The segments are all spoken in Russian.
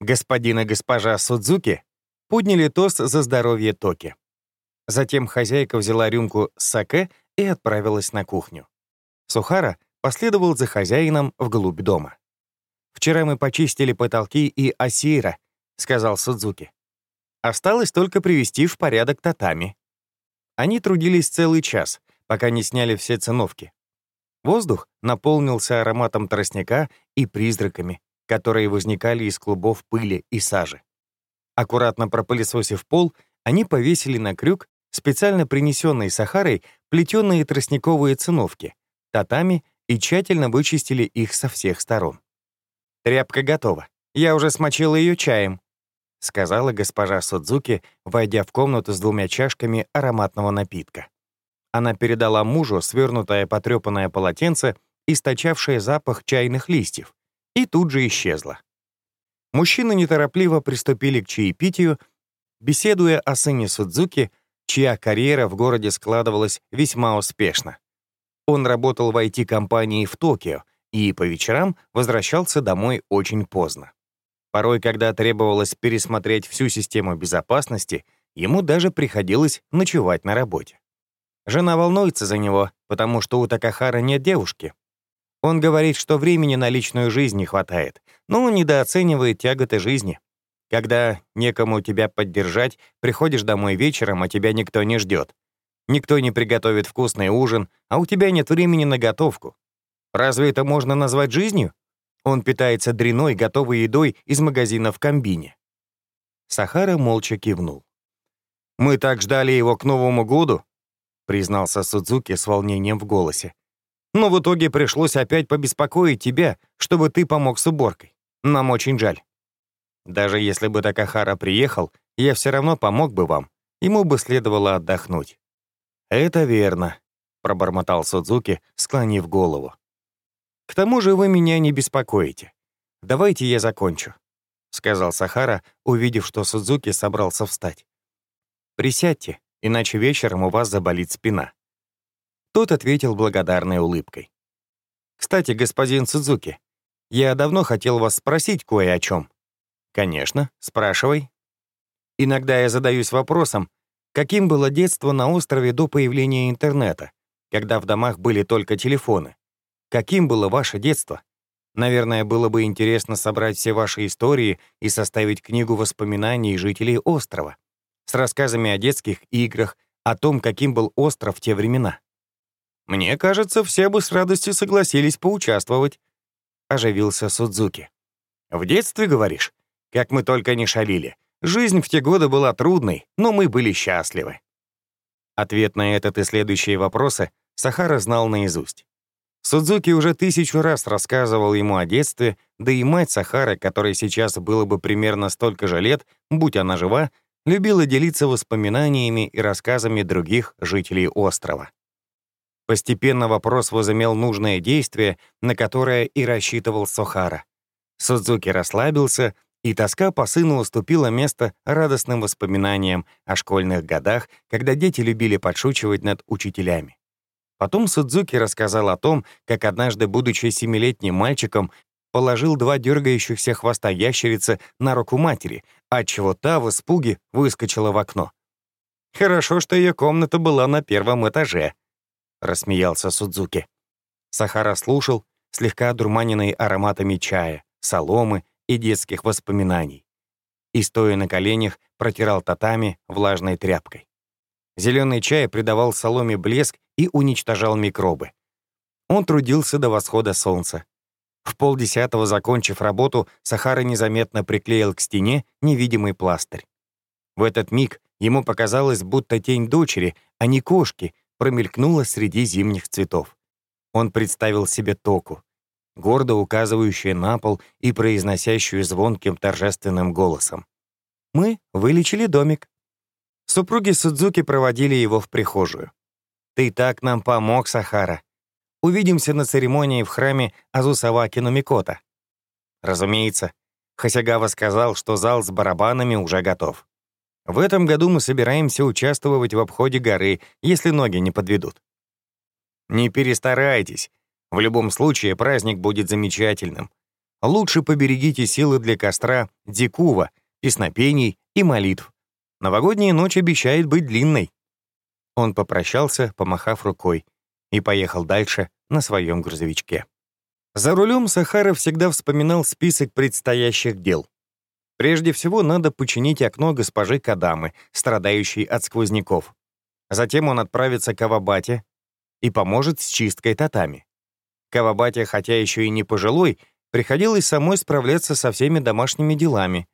Господин и госпожа Судзуки подняли тост за здоровье Токи. Затем хозяйка взяла рюмку саке и отправилась на кухню. Сухара последовал за хозяином вглубь дома. «Вчера мы почистили потолки и осира», — сказал Судзуки. «Осталось только привести в порядок татами». Они трудились целый час, пока не сняли все циновки. Воздух наполнился ароматом тростника и призраками, которые возникали из клубов пыли и сажи. Аккуратно пропылесосив пол, они повесили на крюк специально принесенные Сахарой плетеные тростниковые циновки, татами и тщательно вычистили их со всех сторон. «Тряпка готова. Я уже смочила ее чаем», — сказала госпожа Судзуки, войдя в комнату с двумя чашками ароматного напитка. Она передала мужу свернутое потрепанное полотенце, источавшее запах чайных листьев, и тут же исчезла. Мужчины неторопливо приступили к чаепитию, беседуя о сыне Судзуки, чья карьера в городе складывалась весьма успешно. Он работал в IT-компании в Токио и по вечерам возвращался домой очень поздно. Порой, когда требовалось пересмотреть всю систему безопасности, ему даже приходилось ночевать на работе. Жена волнуется за него, потому что у Такахара нет девушки. Он говорит, что времени на личную жизнь не хватает, но недооценивает тяготы жизни. Когда некому тебя поддержать, приходишь домой вечером, а тебя никто не ждет. Никто не приготовит вкусный ужин, а у тебя нет времени на готовку. Разве это можно назвать жизнью? Он питается дряной, готовой едой из магазина в комбине. Сахара молча кивнул. «Мы так ждали его к Новому году», признался Судзуки с волнением в голосе. «Но в итоге пришлось опять побеспокоить тебя, чтобы ты помог с уборкой. Нам очень жаль. Даже если бы Такахара приехал, я все равно помог бы вам. Ему бы следовало отдохнуть». «Это верно», — пробормотал Судзуки, склонив голову. «К тому же вы меня не беспокоите. Давайте я закончу», — сказал Сахара, увидев, что Судзуки собрался встать. «Присядьте, иначе вечером у вас заболит спина». Тот ответил благодарной улыбкой. «Кстати, господин Судзуки, я давно хотел вас спросить кое о чем». «Конечно, спрашивай». Иногда я задаюсь вопросом, каким было детство на острове до появления интернета, когда в домах были только телефоны. Каким было ваше детство? Наверное, было бы интересно собрать все ваши истории и составить книгу воспоминаний жителей острова с рассказами о детских играх, о том, каким был остров в те времена. Мне кажется, все бы с радостью согласились поучаствовать. Оживился Судзуки. В детстве, говоришь? Как мы только не шалили. Жизнь в те годы была трудной, но мы были счастливы. Ответ на этот и следующие вопросы Сахара знал наизусть. Судзуки уже тысячу раз рассказывал ему о детстве, да и мать Сахары, которой сейчас было бы примерно столько же лет, будь она жива, любила делиться воспоминаниями и рассказами других жителей острова. Постепенно вопрос возымел нужное действие, на которое и рассчитывал Сохара. Судзуки расслабился, и тоска по сыну уступила место радостным воспоминаниям о школьных годах, когда дети любили подшучивать над учителями. Потом Судзуки рассказал о том, как однажды, будучи семилетним мальчиком, положил два дергающихся хвоста ящерицы на руку матери, отчего та в испуге выскочила в окно. «Хорошо, что ее комната была на первом этаже», — рассмеялся Судзуки. Сахара слушал, слегка одурманенный ароматами чая, соломы и детских воспоминаний. И, стоя на коленях, протирал татами влажной тряпкой. Зеленый чай придавал соломе блеск и уничтожал микробы. Он трудился до восхода солнца, в полдесятого, закончив работу, Сахара незаметно приклеил к стене невидимый пластырь. В этот миг ему показалось, будто тень дочери, а не кошки, промелькнула среди зимних цветов. Он представил себе току, гордо указывающую на пол и произносящую звонким торжественным голосом. «Мы вылечили домик». Супруги Судзуки проводили его в прихожую. «Ты так нам помог, Сахара», Увидимся на церемонии в храме Азусаваки Номикота. Разумеется, Хасягава сказал, что зал с барабанами уже готов. В этом году мы собираемся участвовать в обходе горы, если ноги не подведут. Не перестарайтесь. В любом случае праздник будет замечательным. лучше поберегите силы для костра, дикува, песнопений и молитв. Новогодняя ночь обещает быть длинной». Он попрощался, помахав рукой, и поехал дальше на своем грузовичке. За рулем Сахара всегда вспоминал список предстоящих дел. Прежде всего, надо починить окно госпожи Кадамы, страдающей от сквозняков. Затем он отправится к Авабате и поможет с чисткой татами. Кавабате, хотя еще и не пожилой, приходилось самой справляться со всеми домашними делами,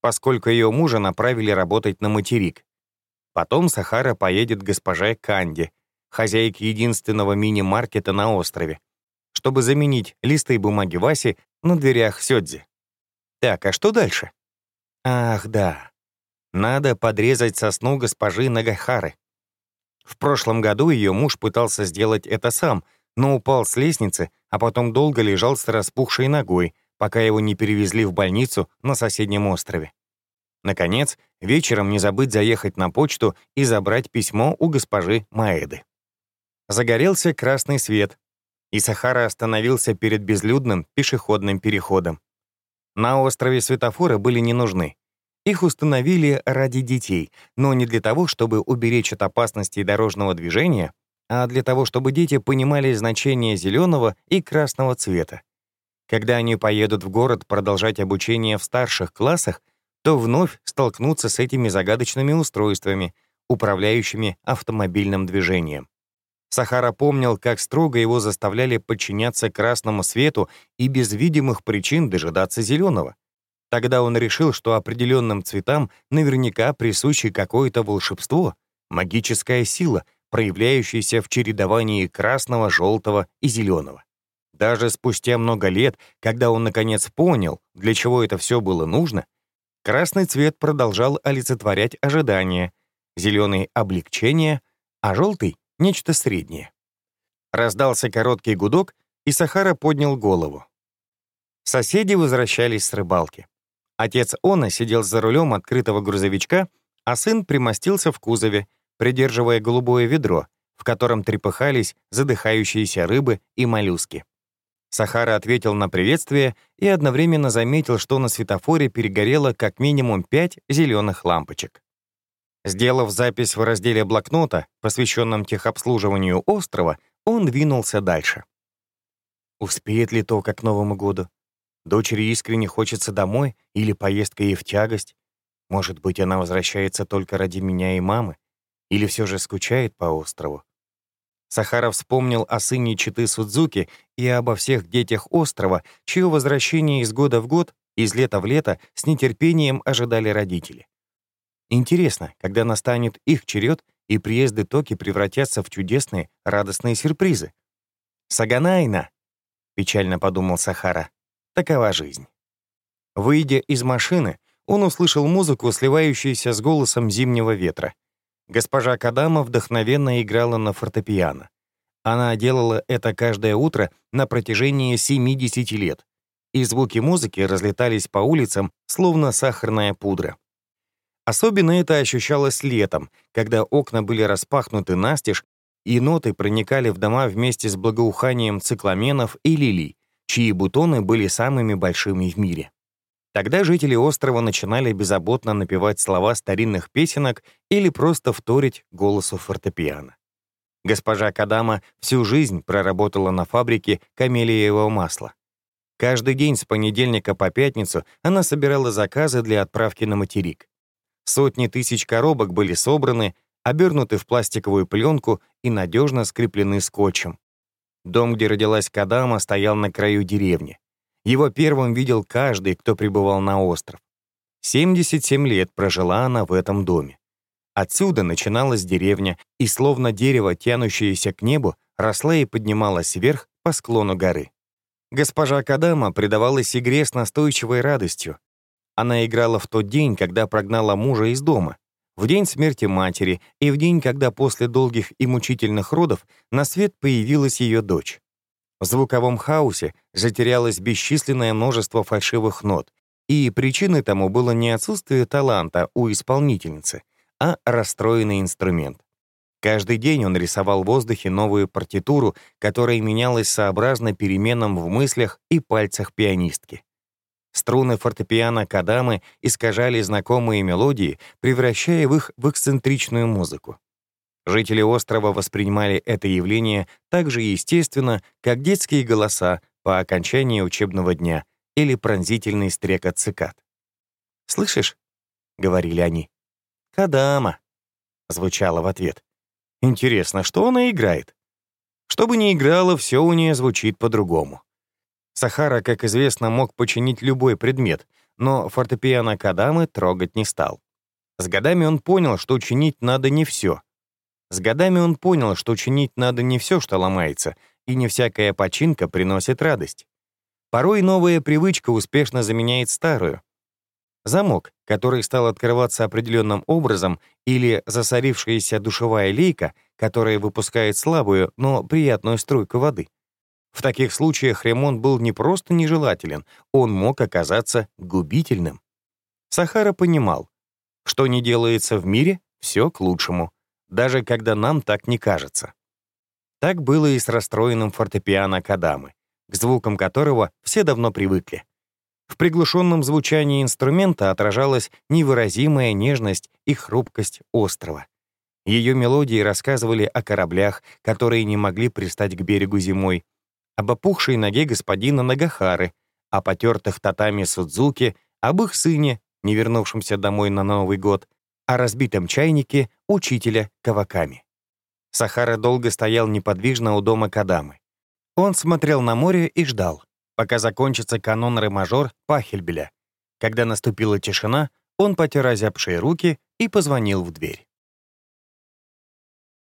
поскольку ее мужа направили работать на материк. Потом Сахара поедет к госпоже Канди, хозяйке единственного мини-маркета на острове, чтобы заменить листы бумаги Васи на дверях Сёдзи. Так, а что дальше? Ах, да. Надо подрезать сосну госпожи Нагахары. В прошлом году ее муж пытался сделать это сам, но упал с лестницы, а потом долго лежал с распухшей ногой, пока его не перевезли в больницу на соседнем острове. Наконец, вечером не забыть заехать на почту и забрать письмо у госпожи Маэды. Загорелся красный свет, и Сахара остановился перед безлюдным пешеходным переходом. На острове светофоры были не нужны. Их установили ради детей, но не для того, чтобы уберечь от опасностей дорожного движения, а для того, чтобы дети понимали значение зеленого и красного цвета. Когда они поедут в город продолжать обучение в старших классах, то вновь столкнутся с этими загадочными устройствами, управляющими автомобильным движением. Сахара помнил, как строго его заставляли подчиняться красному свету и без видимых причин дожидаться зеленого. Тогда он решил, что определенным цветам наверняка присуще какое-то волшебство, магическая сила, проявляющаяся в чередовании красного, желтого и зеленого. Даже спустя много лет, когда он наконец понял, для чего это все было нужно, красный цвет продолжал олицетворять ожидания, зеленый — облегчение, а желтый нечто среднее. Раздался короткий гудок, и Сахара поднял голову. Соседи возвращались с рыбалки. Отец Она сидел за рулем открытого грузовичка, а сын примостился в кузове, придерживая голубое ведро, в котором трепыхались задыхающиеся рыбы и моллюски. Сахара ответил на приветствие и одновременно заметил, что на светофоре перегорело как минимум пять зеленых лампочек. Сделав запись в разделе блокнота, посвященном техобслуживанию острова, он двинулся дальше. Успеет ли то, как к Новому году? Дочери искренне хочется домой или поездка ей в тягость? Может быть, она возвращается только ради меня и мамы? Или все же скучает по острову? Сахаров вспомнил о сыне Читы Судзуки и обо всех детях острова, чье возвращение из года в год, из лета в лето, с нетерпением ожидали родители. Интересно, когда настанет их черед, и приезды Токи превратятся в чудесные, радостные сюрпризы. «Саганайна!» — печально подумал Сахара. «Такова жизнь». Выйдя из машины, он услышал музыку, сливающуюся с голосом зимнего ветра. Госпожа Кадама вдохновенно играла на фортепиано. Она делала это каждое утро на протяжении 70 лет, и звуки музыки разлетались по улицам, словно сахарная пудра. Особенно это ощущалось летом, когда окна были распахнуты настежь, и ноты проникали в дома вместе с благоуханием цикламенов и лилий, чьи бутоны были самыми большими в мире. Тогда жители острова начинали беззаботно напевать слова старинных песенок или просто вторить голосу фортепиано. Госпожа Кадама всю жизнь проработала на фабрике камелиевого масла. Каждый день с понедельника по пятницу она собирала заказы для отправки на материк. Сотни тысяч коробок были собраны, обернуты в пластиковую пленку и надежно скреплены скотчем. Дом, где родилась Кадама, стоял на краю деревни. Его первым видел каждый, кто прибывал на остров. 77 лет прожила она в этом доме. Отсюда начиналась деревня, и словно дерево, тянущееся к небу, росла и поднималась вверх по склону горы. Госпожа Кадама предавалась игре с настойчивой радостью, она играла в тот день, когда прогнала мужа из дома, в день смерти матери и в день, когда после долгих и мучительных родов на свет появилась ее дочь. В звуковом хаосе затерялось бесчисленное множество фальшивых нот, и причиной тому было не отсутствие таланта у исполнительницы, а расстроенный инструмент. Каждый день он рисовал в воздухе новую партитуру, которая менялась сообразно переменам в мыслях и пальцах пианистки. Струны фортепиано Кадамы искажали знакомые мелодии, превращая их в эксцентричную музыку. Жители острова воспринимали это явление так же естественно, как детские голоса по окончании учебного дня или пронзительный стрекот цикад. «Слышишь?» — говорили они. «Кадама», — звучало в ответ. «Интересно, что она играет?» Что бы ни играла, все у нее звучит по-другому. Сахара, как известно, мог починить любой предмет, но фортепиано Кадамы трогать не стал. С годами он понял, что чинить надо не все. С годами он понял, что чинить надо не все, что ломается, и не всякая починка приносит радость. Порой новая привычка успешно заменяет старую. Замок, который стал открываться определенным образом, или засорившаяся душевая лейка, которая выпускает слабую, но приятную струйку воды — в таких случаях ремонт был не просто нежелателен, он мог оказаться губительным. Сахара понимал, что не делается в мире, все к лучшему, даже когда нам так не кажется. Так было и с расстроенным фортепиано Кадамы, к звукам которого все давно привыкли. В приглушенном звучании инструмента отражалась невыразимая нежность и хрупкость острова. Ее мелодии рассказывали о кораблях, которые не могли пристать к берегу зимой, об опухшей ноге господина Нагахары, о потертых татами Судзуки, об их сыне, не вернувшемся домой на Новый год, о разбитом чайнике учителя Каваками. Сахара долго стоял неподвижно у дома Кадамы. Он смотрел на море и ждал, пока закончится канон ре-мажор Пахельбеля. Когда наступила тишина, он потер озябшие руки и позвонил в дверь.